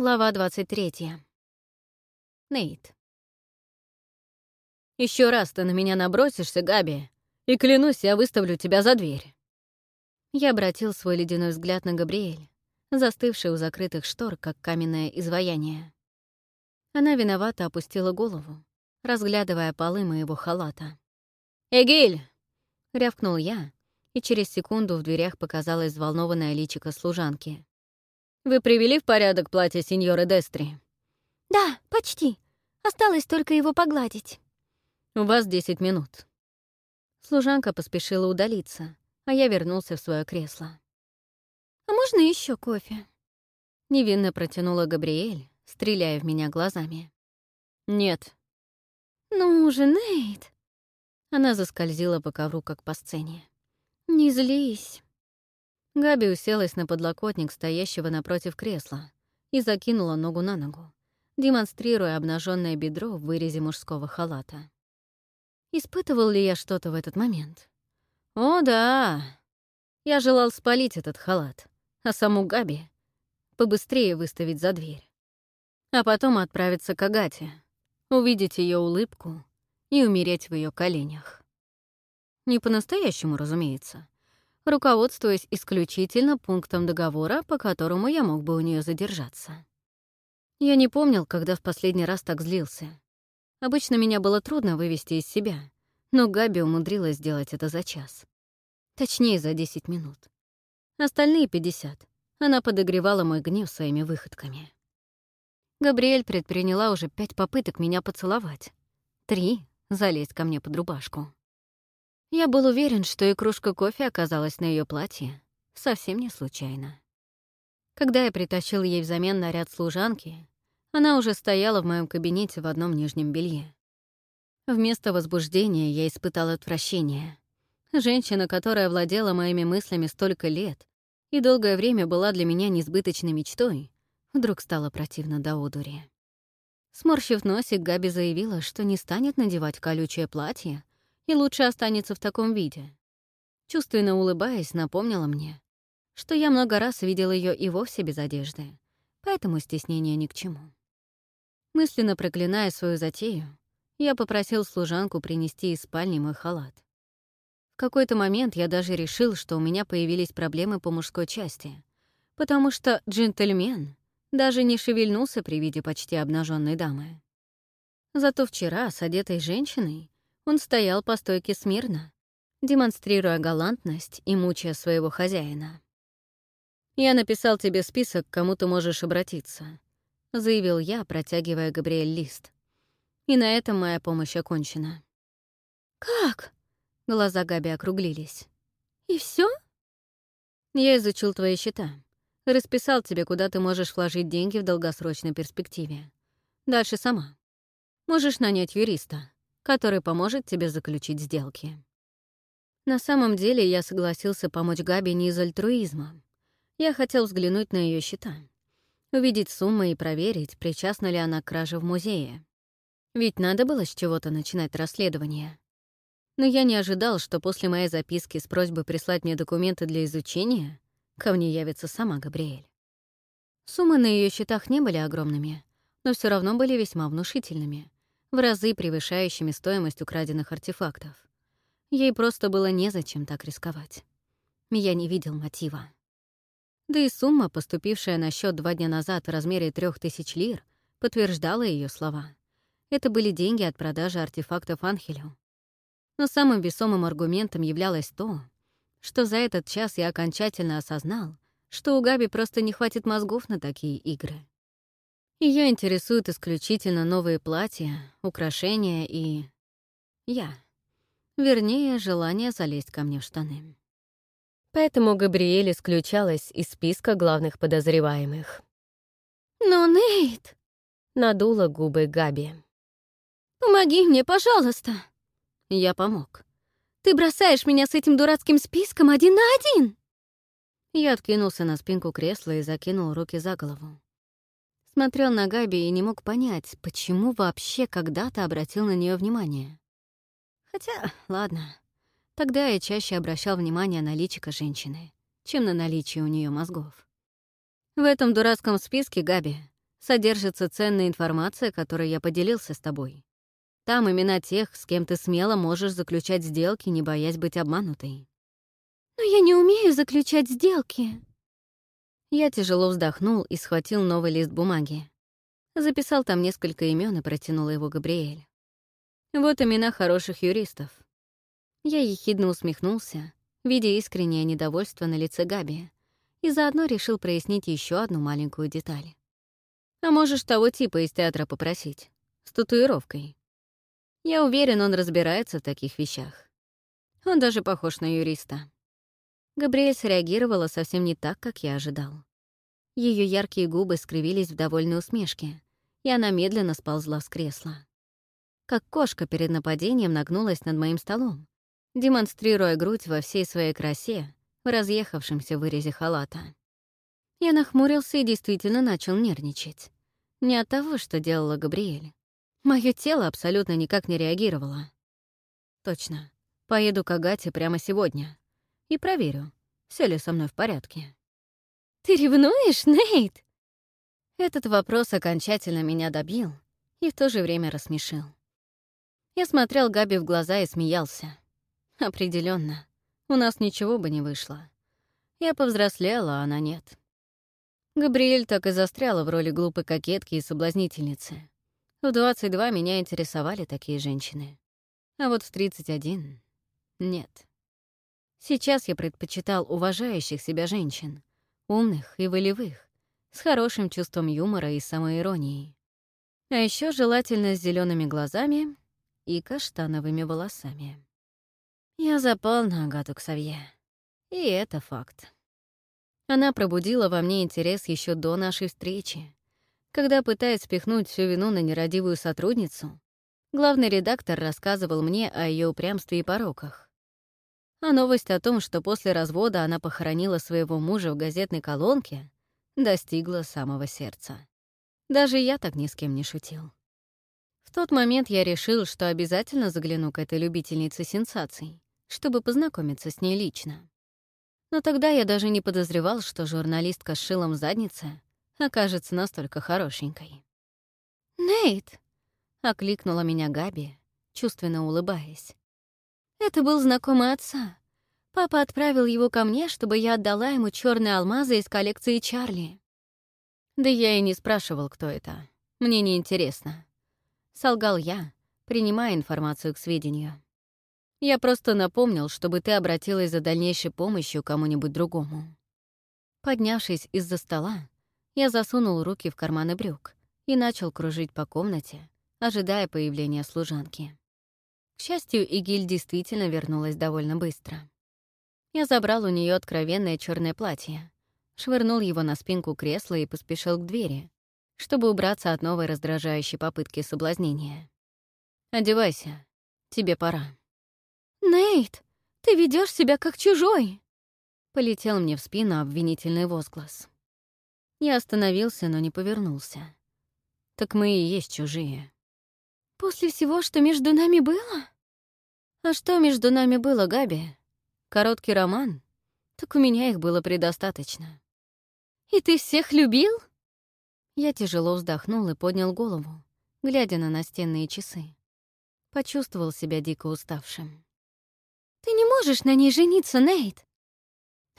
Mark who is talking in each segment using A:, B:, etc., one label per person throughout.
A: Глава 23. Нейт. Еще раз ты на меня набросишься, Габи, и клянусь, я выставлю тебя за дверь». Я обратил свой ледяной взгляд на Габриэль, застывший у закрытых штор, как каменное изваяние. Она виновато опустила голову, разглядывая полы моего халата. «Эгиль!» — рявкнул я, и через секунду в дверях показалось взволнованное личико служанки — вы привели в порядок платье сеньоры Дестри?
B: Да, почти. Осталось только его погладить.
A: У вас 10 минут. Служанка поспешила удалиться, а я вернулся в свое кресло.
B: А можно еще кофе?
A: Невинно протянула Габриэль, стреляя в меня глазами. Нет.
B: Ну же, Нейт.
A: Она заскользила по ковру, как по сцене.
B: Не злись.
A: Габи уселась на подлокотник стоящего напротив кресла и закинула ногу на ногу, демонстрируя обнаженное бедро в вырезе мужского халата. Испытывал ли я что-то в этот момент? О, да! Я желал спалить этот халат, а саму Габи побыстрее выставить за дверь. А потом отправиться к Агате, увидеть ее улыбку и умереть в ее коленях. Не по-настоящему, разумеется, руководствуясь исключительно пунктом договора, по которому я мог бы у нее задержаться. Я не помнил, когда в последний раз так злился. Обычно меня было трудно вывести из себя, но Габи умудрилась сделать это за час. Точнее, за 10 минут. Остальные 50 она подогревала мой гнев своими выходками. Габриэль предприняла уже пять попыток меня поцеловать. Три — залезть ко мне под рубашку. Я был уверен, что и кружка кофе оказалась на ее платье совсем не случайно. Когда я притащил ей взамен наряд служанки, она уже стояла в моем кабинете в одном нижнем белье. Вместо возбуждения я испытал отвращение. Женщина, которая владела моими мыслями столько лет и долгое время была для меня несбыточной мечтой, вдруг стала противна до одури. Сморщив носик, Габи заявила, что не станет надевать колючее платье, и лучше останется в таком виде. Чувственно улыбаясь, напомнила мне, что я много раз видела ее и вовсе без одежды, поэтому стеснение ни к чему. Мысленно проклиная свою затею, я попросил служанку принести из спальни мой халат. В какой-то момент я даже решил, что у меня появились проблемы по мужской части, потому что джентльмен даже не шевельнулся при виде почти обнаженной дамы. Зато вчера с одетой женщиной он стоял по стойке смирно, демонстрируя галантность и мучая своего хозяина. «Я написал тебе список, к кому ты можешь обратиться», — заявил я, протягивая Габриэль лист. «И на этом моя помощь окончена».
B: «Как?» — глаза Габи округлились. «И все?
A: «Я изучил твои счета. Расписал тебе, куда ты можешь вложить деньги в долгосрочной перспективе. Дальше сама. Можешь нанять юриста который поможет тебе заключить сделки. На самом деле я согласился помочь Габи не из альтруизма. Я хотел взглянуть на ее счета, увидеть суммы и проверить, причастна ли она к краже в музее. Ведь надо было с чего-то начинать расследование. Но я не ожидал, что после моей записки с просьбой прислать мне документы для изучения ко мне явится сама Габриэль. Суммы на ее счетах не были огромными, но все равно были весьма внушительными, в разы превышающими стоимость украденных артефактов. Ей просто было незачем так рисковать. Я не видел мотива. Да и сумма, поступившая на счет два дня назад в размере трех тысяч лир, подтверждала ее слова. Это были деньги от продажи артефактов Анхелю. Но самым весомым аргументом являлось то, что за этот час я окончательно осознал, что у Габи просто не хватит мозгов на такие игры. Ее интересуют исключительно новые платья, украшения и... я. Вернее, желание залезть ко мне в штаны. Поэтому Габриэль исключалась из списка главных подозреваемых.
B: «Но, Нейт!»
A: — надула губы Габи.
B: «Помоги мне, пожалуйста!»
A: Я помог.
B: «Ты бросаешь меня с этим дурацким списком один на один!»
A: Я откинулся на спинку кресла и закинул руки за голову смотрел на Габи и не мог понять, почему вообще когда-то обратил на нее внимание. Хотя, ладно, тогда я чаще обращал внимание на личико женщины, чем на наличие у нее мозгов. В этом дурацком списке, Габи, содержится ценная информация, которой я поделился с тобой. Там имена тех, с кем ты смело можешь заключать сделки, не боясь быть обманутой.
B: «Но я не умею заключать сделки»,
A: я тяжело вздохнул и схватил новый лист бумаги. Записал там несколько имен и протянул его Габриэль. Вот имена хороших юристов. Я ехидно усмехнулся, видя искреннее недовольство на лице Габи, и заодно решил прояснить еще одну маленькую деталь. А можешь того типа из театра попросить, с татуировкой. Я уверен, он разбирается в таких вещах. Он даже похож на юриста. Габриэль среагировала совсем не так, как я ожидал. Ее яркие губы скривились в довольной усмешке, и она медленно сползла с кресла. Как кошка перед нападением нагнулась над моим столом, демонстрируя грудь во всей своей красе в разъехавшемся вырезе халата. Я нахмурился и действительно начал нервничать. Не от того, что делала Габриэль. Мое тело абсолютно никак не реагировало. Точно. Поеду к Агате прямо сегодня и проверю, все ли со мной в порядке.
B: «Ты ревнуешь, Нейт?»
A: Этот вопрос окончательно меня добил и в то же время рассмешил. Я смотрел Габи в глаза и смеялся. Определенно, у нас ничего бы не вышло. Я повзрослела, а она нет. Габриэль так и застряла в роли глупой кокетки и соблазнительницы. В 22 меня интересовали такие женщины. А вот в 31 — нет. Сейчас я предпочитал уважающих себя женщин, умных и волевых, с хорошим чувством юмора и самоиронии. А еще желательно с зелеными глазами и каштановыми волосами. Я запал на Агату Ксавье. И это факт. Она пробудила во мне интерес еще до нашей встречи, когда, пытаясь спихнуть всю вину на нерадивую сотрудницу, главный редактор рассказывал мне о ее упрямстве и пороках. А новость о том, что после развода она похоронила своего мужа в газетной колонке, достигла самого сердца. Даже я так ни с кем не шутил. В тот момент я решил, что обязательно загляну к этой любительнице сенсаций, чтобы познакомиться с ней лично. Но тогда я даже не подозревал, что журналистка с шилом задницы окажется настолько хорошенькой.
B: «Нейт!»
A: — окликнула меня Габи, чувственно улыбаясь.
B: Это был знакомый отца. Папа отправил его ко мне, чтобы я отдала ему черные алмазы из коллекции Чарли.
A: Да я и не спрашивал, кто это. Мне не интересно. Солгал я, принимая информацию к сведению. Я просто напомнил, чтобы ты обратилась за дальнейшей помощью кому-нибудь другому. Поднявшись из-за стола, я засунул руки в карманы брюк и начал кружить по комнате, ожидая появления служанки. К счастью, Игиль действительно вернулась довольно быстро. Я забрал у нее откровенное черное платье, швырнул его на спинку кресла и поспешил к двери, чтобы убраться от новой раздражающей попытки соблазнения. «Одевайся, тебе пора».
B: «Нейт, ты ведешь себя как чужой!»
A: Полетел мне в спину обвинительный возглас. Я остановился, но не повернулся. «Так мы и есть чужие».
B: После всего, что между нами было?
A: А что между нами было, Габи? Короткий роман? Так у меня их было предостаточно.
B: И ты всех любил?
A: Я тяжело вздохнул и поднял голову, глядя на настенные часы. Почувствовал себя дико уставшим.
B: Ты не можешь на ней жениться, Нейт.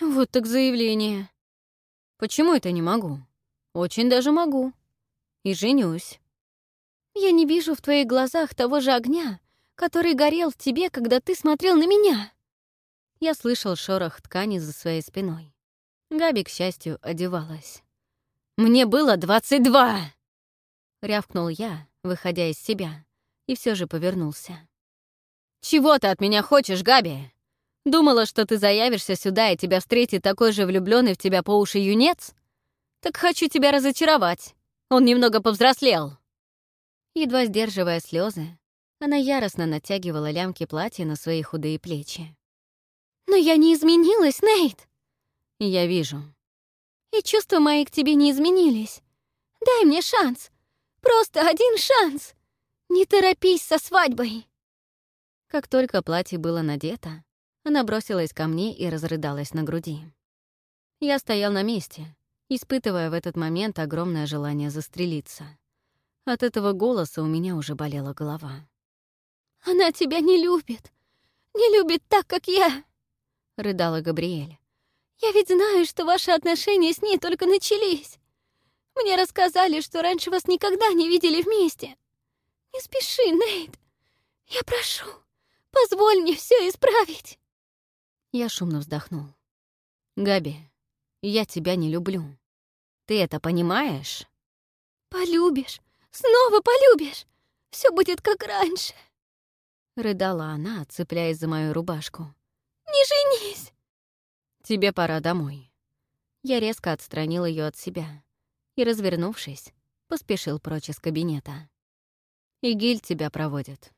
A: Вот так заявление. Почему это не могу? Очень даже могу. И женюсь.
B: Я не вижу в твоих глазах того же огня, который горел в тебе, когда ты смотрел на меня.
A: Я слышал шорох ткани за своей спиной. Габи, к счастью, одевалась. «Мне было двадцать два!» Рявкнул я, выходя из себя, и все же повернулся. «Чего ты от меня хочешь, Габи? Думала, что ты заявишься сюда, и тебя встретит такой же влюбленный в тебя по уши юнец? Так хочу тебя разочаровать. Он немного повзрослел». Едва сдерживая слезы, она яростно натягивала лямки платья на свои худые плечи.
B: «Но я не изменилась, Нейт!»
A: «Я вижу».
B: «И чувства мои к тебе не изменились. Дай мне шанс. Просто один шанс. Не торопись со свадьбой!»
A: Как только платье было надето, она бросилась ко мне и разрыдалась на груди. Я стоял на месте, испытывая в этот момент огромное желание застрелиться. От этого голоса у меня уже болела голова.
B: «Она тебя не любит! Не любит так, как я!» — рыдала Габриэль. «Я ведь знаю, что ваши отношения с ней только начались. Мне рассказали, что раньше вас никогда не видели вместе. Не спеши, Нейт. Я прошу, позволь мне все исправить!»
A: Я шумно вздохнул. «Габи, я тебя не люблю. Ты это понимаешь?»
B: «Полюбишь, Снова полюбишь! Все будет как раньше!»
A: Рыдала она, цепляясь за мою рубашку.
B: «Не женись!»
A: «Тебе пора домой». Я резко отстранил ее от себя и, развернувшись, поспешил прочь из кабинета. «Игиль тебя проводит».